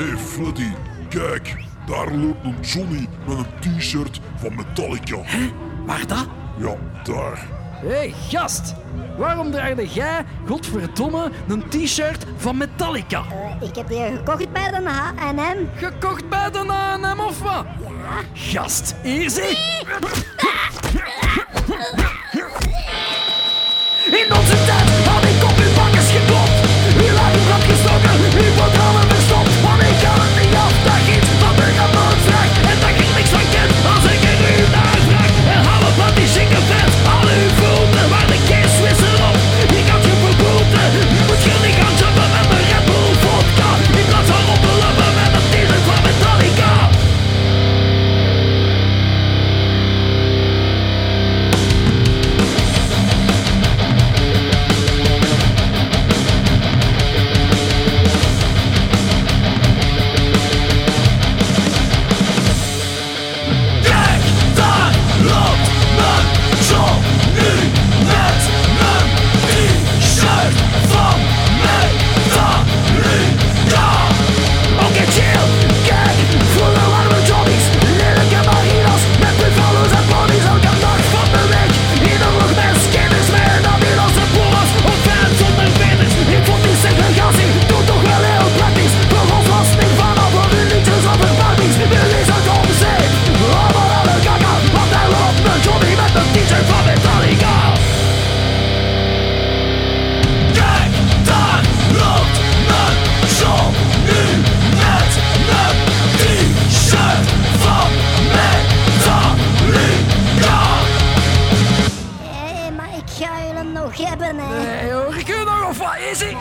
hey Freddy, kijk, daar loopt een Johnny met een t-shirt van Metallica. Hé, Waar dat? Ja, daar. Hé, hey, gast! Waarom draagde jij, godverdomme, een t-shirt van Metallica? Eh, ik heb die gekocht bij de H&M. Gekocht bij de H&M of wat? Ja. Gast, easy! Nee. In onze Lord. what is it?